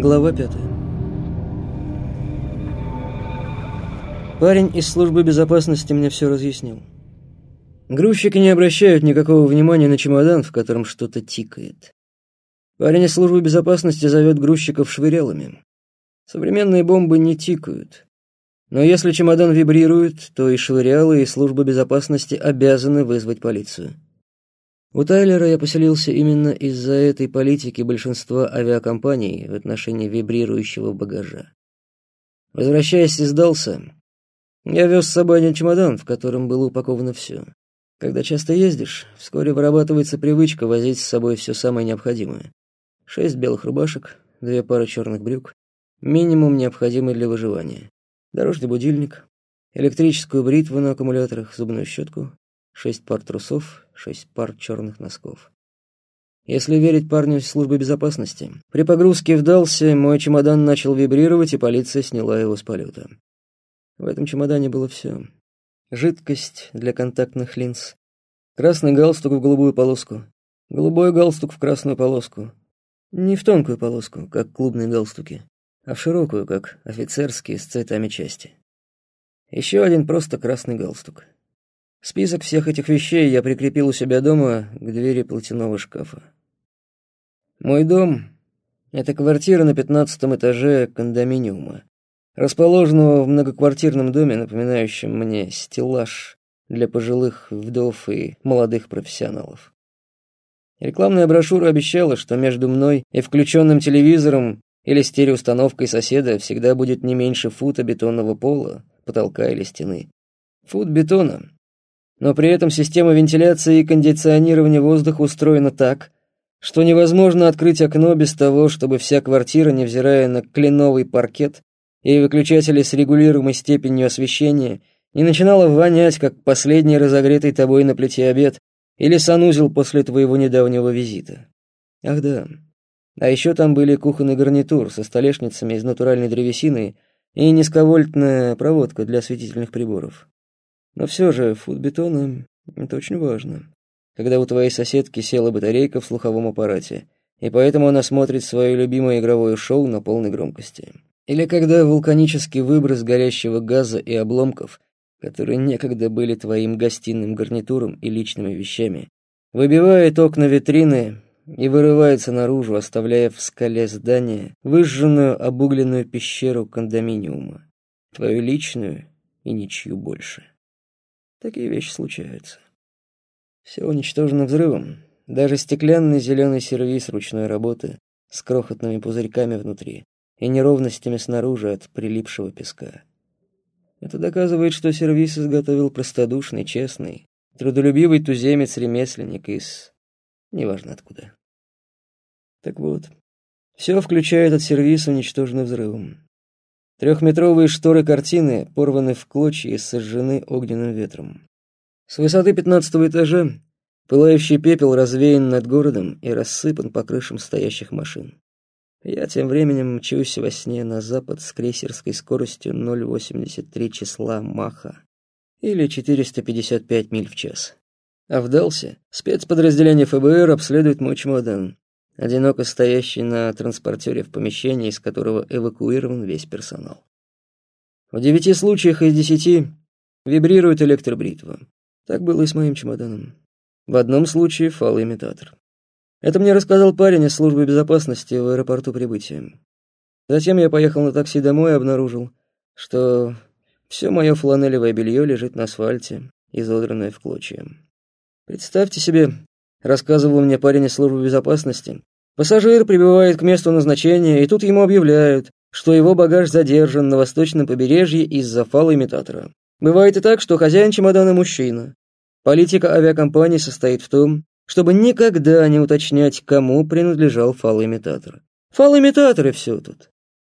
Глава пятая. Парень из службы безопасности мне все разъяснил. Грузчики не обращают никакого внимания на чемодан, в котором что-то тикает. Парень из службы безопасности зовет грузчиков швырялами. Современные бомбы не тикают. Но если чемодан вибрирует, то и швырялы, и служба безопасности обязаны вызвать полицию. У Тайлера я поселился именно из-за этой политики большинства авиакомпаний в отношении вибрирующего багажа. Возвращаясь из Далса, я вез с собой один чемодан, в котором было упаковано все. Когда часто ездишь, вскоре вырабатывается привычка возить с собой все самое необходимое. Шесть белых рубашек, две пары черных брюк, минимум необходимый для выживания. Дорожный будильник, электрическую бритву на аккумуляторах, зубную щетку, шесть пар трусов, шесть пар черных носков. Если верить парню из службы безопасности, при погрузке в Далсе мой чемодан начал вибрировать, и полиция сняла его с полета. В этом чемодане было все. Жидкость для контактных линз, красный галстук в голубую полоску, голубой галстук в красную полоску. Не в тонкую полоску, как клубные галстуки, а в широкую, как офицерские с цветами части. Еще один просто красный галстук. Список всех этих вещей я прикрепил у себя дома к двери платяного шкафа. Мой дом — это квартира на пятнадцатом этаже кондоминиума, расположенного в многоквартирном доме, напоминающем мне стеллаж для пожилых вдов и молодых профессионалов. Рекламная брошюра обещала, что между мной и включенным телевизором или стереоустановкой соседа всегда будет не меньше фута бетонного пола, потолка или стены. Фут бетона но при этом система вентиляции и кондиционирования воздуха устроена так, что невозможно открыть окно без того, чтобы вся квартира, невзирая на кленовый паркет и выключатели с регулируемой степенью освещения, не начинала вонять, как последний разогретый тобой на плите обед или санузел после твоего недавнего визита. Ах да. А еще там были кухонный гарнитур со столешницами из натуральной древесины и низковольтная проводка для осветительных приборов. Но все же фут бетона — это очень важно. Когда у твоей соседки села батарейка в слуховом аппарате, и поэтому она смотрит свое любимое игровое шоу на полной громкости. Или когда вулканический выброс горящего газа и обломков, которые некогда были твоим гостиным гарнитуром и личными вещами, выбивает окна витрины и вырывается наружу, оставляя в скале здания выжженную обугленную пещеру кондоминиума, твою личную и ничью больше. Такие вещи случаются. Все уничтожено взрывом. Даже стеклянный зеленый сервиз ручной работы с крохотными пузырьками внутри и неровностями снаружи от прилипшего песка. Это доказывает, что сервис изготовил простодушный, честный, трудолюбивый туземец-ремесленник из... неважно откуда. Так вот, все, включая этот сервис, уничтожено взрывом. Трехметровые шторы картины порваны в клочья и сожжены огненным ветром. С высоты пятнадцатого этажа пылающий пепел развеян над городом и рассыпан по крышам стоящих машин. Я тем временем мчусь во сне на запад с крейсерской скоростью 0,83 числа Маха или 455 миль в час. А в Далсе спецподразделение ФБР обследует мой чемодан, одиноко стоящий на транспортере в помещении, из которого эвакуирован весь персонал. В девяти случаях из десяти вибрирует электробритва. Так было и с моим чемоданом. В одном случае фалоимитатор. Это мне рассказал парень из службы безопасности в аэропорту прибытия. Затем я поехал на такси домой и обнаружил, что все мое фланелевое белье лежит на асфальте, изодранное в клочья. Представьте себе, рассказывал мне парень из службы безопасности, Пассажир прибывает к месту назначения, и тут ему объявляют, что его багаж задержан на восточном побережье из-за фалоимитатора. Бывает и так, что хозяин чемодана мужчина. Политика авиакомпании состоит в том, чтобы никогда не уточнять, кому принадлежал фалоимитатор. Фалоимитатор и все тут.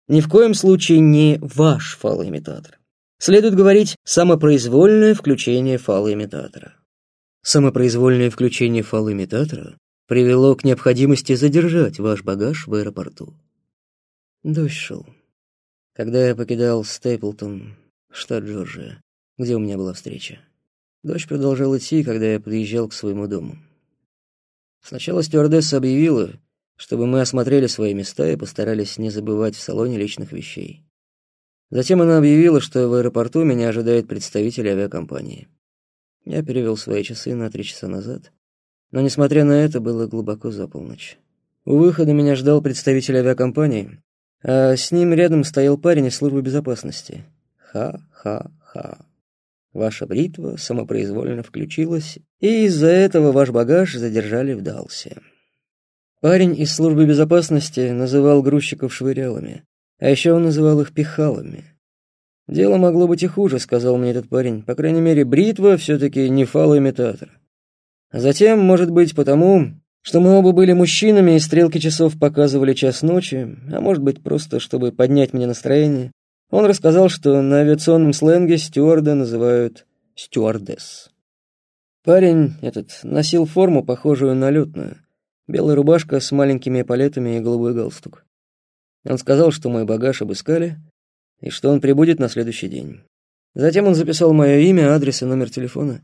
Ни в коем случае не ваш фалоимитатор. Следует говорить самопроизвольное включение фалоимитатора. Самопроизвольное включение фалоимитатора привело к необходимости задержать ваш багаж в аэропорту. Дождь шел. Когда я покидал Стейплтон, штат Джорджия, где у меня была встреча. Дождь продолжал идти, когда я подъезжал к своему дому. Сначала стюардесса объявила, чтобы мы осмотрели свои места и постарались не забывать в салоне личных вещей. Затем она объявила, что в аэропорту меня ожидает представитель авиакомпании. Я перевел свои часы на три часа назад, но, несмотря на это, было глубоко за полночь. У выхода меня ждал представитель авиакомпании, а с ним рядом стоял парень из службы безопасности. Ха-ха-ха. Ваша бритва самопроизвольно включилась, и из-за этого ваш багаж задержали в Далсе. Парень из службы безопасности называл грузчиков швырялами, а еще он называл их пихалами. «Дело могло быть и хуже», — сказал мне этот парень. «По крайней мере, бритва все-таки не фалоимитатор». Затем, может быть, потому, что мы оба были мужчинами, и стрелки часов показывали час ночи, а может быть, просто чтобы поднять мне настроение, он рассказал, что на авиационном сленге стюарда называют «стюардесс». Парень этот носил форму, похожую на летную. Белая рубашка с маленькими эполетами и голубой галстук. Он сказал, что мой багаж обыскали, и что он прибудет на следующий день. Затем он записал мое имя, адрес и номер телефона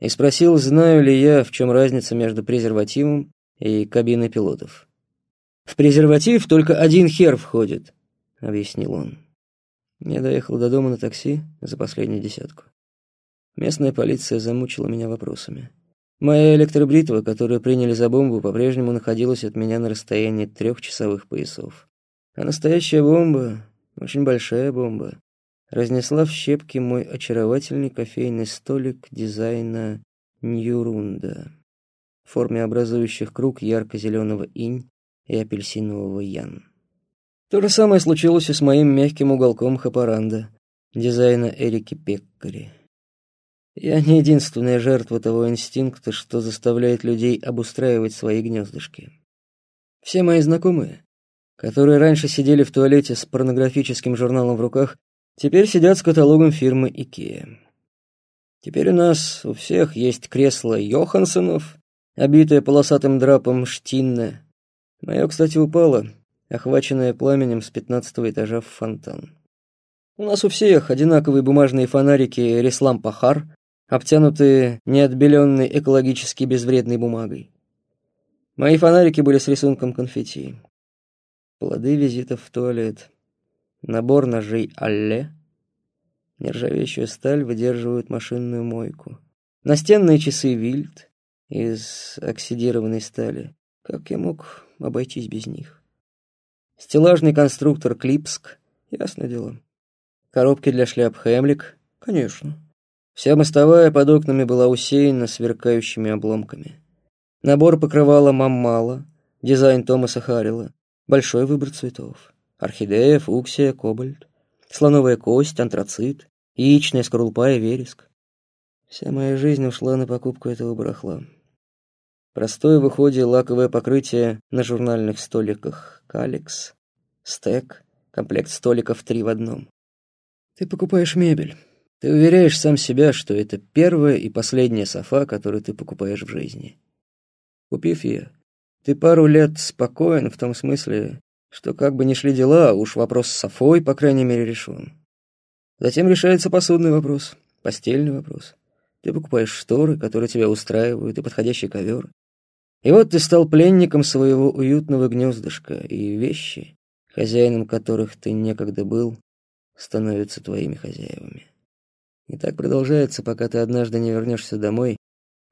и спросил, знаю ли я, в чем разница между презервативом и кабиной пилотов. «В презерватив только один хер входит», — объяснил он. Я доехал до дома на такси за последнюю десятку. Местная полиция замучила меня вопросами. Моя электробритва, которую приняли за бомбу, по-прежнему находилась от меня на расстоянии трех часовых поясов. А настоящая бомба, очень большая бомба, разнесла в щепки мой очаровательный кофейный столик дизайна Ньюрунда в форме образующих круг ярко-зеленого инь и апельсинового ян. То же самое случилось и с моим мягким уголком Хапаранда, дизайна Эрики Пеккари. Я не единственная жертва того инстинкта, что заставляет людей обустраивать свои гнездышки. Все мои знакомые, которые раньше сидели в туалете с порнографическим журналом в руках, теперь сидят с каталогом фирмы Икеа. Теперь у нас у всех есть кресло Йохансонов, обитое полосатым драпом Штинне. Мое, кстати, упало, охваченная пламенем с пятнадцатого этажа в фонтан. У нас у всех одинаковые бумажные фонарики Реслам Пахар, обтянутые неотбеленной экологически безвредной бумагой. Мои фонарики были с рисунком конфетти. Плоды визитов в туалет. Набор ножей Алле. Нержавеющую сталь выдерживают машинную мойку. Настенные часы Вильд из оксидированной стали. Как я мог обойтись без них? Стеллажный конструктор Клипск, ясно дело. Коробки для шляп Хемлик, конечно. Вся мостовая под окнами была усеяна сверкающими обломками. Набор покрывала Маммала, дизайн Томаса Харрила, большой выбор цветов. Орхидея, фуксия, кобальт, слоновая кость, антрацит, яичная скорлупа и вереск. Вся моя жизнь ушла на покупку этого барахла. Простое в уходе лаковое покрытие на журнальных столиках Каликс, стек, комплект столиков три в одном. Ты покупаешь мебель. Ты уверяешь сам себя, что это первая и последняя софа, которую ты покупаешь в жизни. Купив ее, ты пару лет спокоен в том смысле, что как бы ни шли дела, уж вопрос с софой, по крайней мере, решен. Затем решается посудный вопрос, постельный вопрос. Ты покупаешь шторы, которые тебя устраивают, и подходящий ковер. И вот ты стал пленником своего уютного гнездышка, и вещи, хозяином которых ты некогда был, становятся твоими хозяевами. И так продолжается, пока ты однажды не вернешься домой,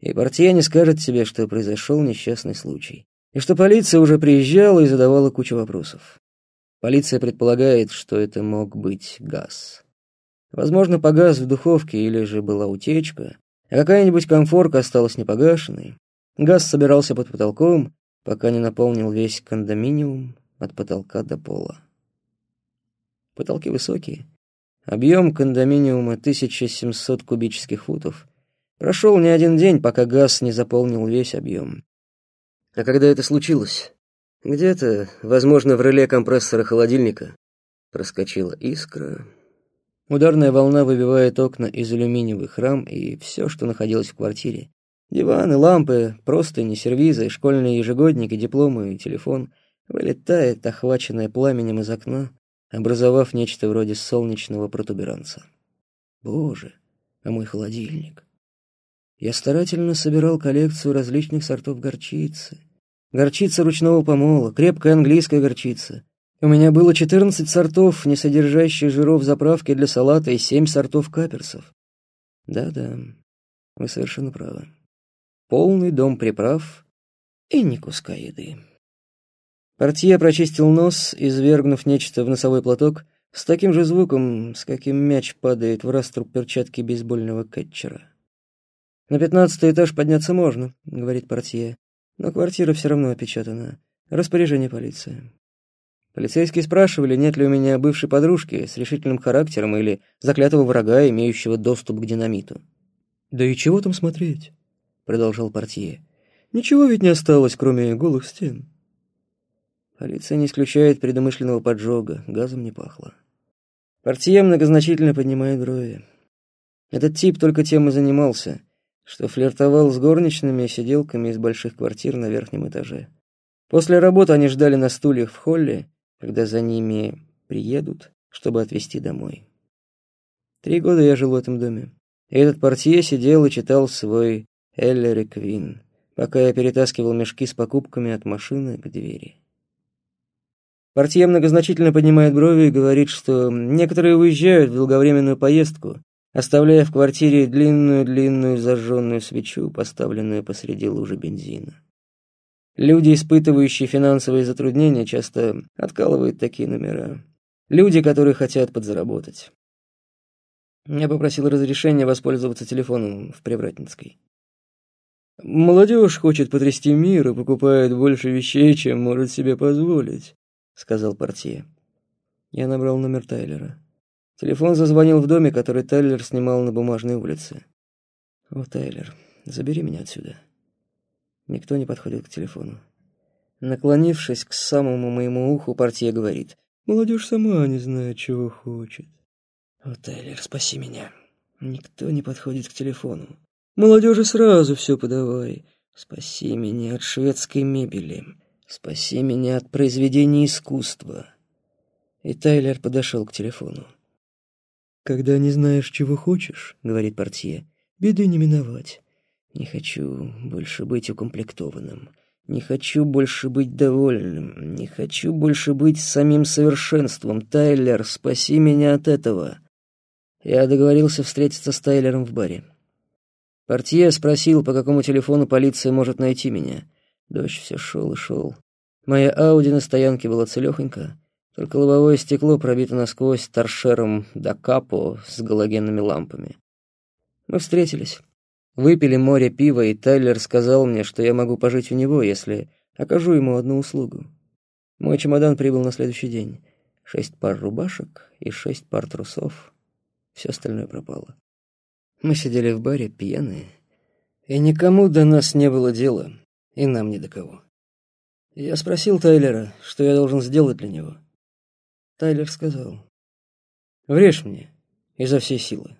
и портье не скажет тебе, что произошел несчастный случай, и что полиция уже приезжала и задавала кучу вопросов. Полиция предполагает, что это мог быть газ. Возможно, погас в духовке или же была утечка, а какая-нибудь конфорка осталась непогашенной, Газ собирался под потолком, пока не наполнил весь кондоминиум от потолка до пола. Потолки высокие. Объем кондоминиума 1700 кубических футов. Прошел не один день, пока газ не заполнил весь объем. А когда это случилось? Где-то, возможно, в реле компрессора холодильника, проскочила искра. Ударная волна выбивает окна из алюминиевых рам и все, что находилось в квартире. Диваны, лампы, простыни, сервизы, школьные ежегодники, дипломы и телефон вылетает, охваченное пламенем из окна, образовав нечто вроде солнечного протуберанца. Боже, а мой холодильник. Я старательно собирал коллекцию различных сортов горчицы, Горчица ручного помола, крепкая английская горчица. У меня было 14 сортов, не содержащих жиров заправки для салата и 7 сортов каперсов. Да-да, вы совершенно правы. Полный дом приправ и ни куска еды. Портье прочистил нос, извергнув нечто в носовой платок, с таким же звуком, с каким мяч падает в раструб перчатки бейсбольного кетчера. «На пятнадцатый этаж подняться можно», — говорит портье, «но квартира все равно опечатана. Распоряжение полиции». Полицейские спрашивали, нет ли у меня бывшей подружки с решительным характером или заклятого врага, имеющего доступ к динамиту. «Да и чего там смотреть?» — продолжал портье. «Ничего ведь не осталось, кроме голых стен». Полиция не исключает предумышленного поджога, газом не пахло. Портье многозначительно поднимает брови. Этот тип только тем и занимался, что флиртовал с горничными и сиделками из больших квартир на верхнем этаже. После работы они ждали на стульях в холле, когда за ними приедут, чтобы отвезти домой. Три года я жил в этом доме. И этот портье сидел и читал свой Эллери Квин, пока я перетаскивал мешки с покупками от машины к двери. Портье многозначительно поднимает брови и говорит, что некоторые уезжают в долговременную поездку, оставляя в квартире длинную-длинную зажженную свечу, поставленную посреди лужи бензина. Люди, испытывающие финансовые затруднения, часто откалывают такие номера. Люди, которые хотят подзаработать. Я попросил разрешения воспользоваться телефоном в Привратницкой. «Молодежь хочет потрясти мир и покупает больше вещей, чем может себе позволить», — сказал портье. Я набрал номер Тайлера. Телефон зазвонил в доме, который Тайлер снимал на бумажной улице. «О, Тайлер, забери меня отсюда». Никто не подходит к телефону. Наклонившись к самому моему уху, портье говорит. «Молодежь сама не знает, чего хочет». «О, Тайлер, спаси меня». Никто не подходит к телефону. «Молодежи сразу все подавай. Спаси меня от шведской мебели». Спаси меня от произведений искусства. И Тайлер подошел к телефону. «Когда не знаешь, чего хочешь, — говорит портье, — беды не миновать. Не хочу больше быть укомплектованным. Не хочу больше быть довольным. Не хочу больше быть самим совершенством. Тайлер, спаси меня от этого». Я договорился встретиться с Тайлером в баре. Портье спросил, по какому телефону полиция может найти меня. Дождь все шел и шел. Моя Ауди на стоянке была целехонька, только лобовое стекло пробито насквозь торшером до капо с галогенными лампами. Мы встретились. Выпили море пива, и Тайлер сказал мне, что я могу пожить у него, если окажу ему одну услугу. Мой чемодан прибыл на следующий день. Шесть пар рубашек и шесть пар трусов. Все остальное пропало. Мы сидели в баре, пьяные, и никому до нас не было дела — и нам ни до кого. Я спросил Тайлера, что я должен сделать для него. Тайлер сказал, «Врежь мне изо всей силы».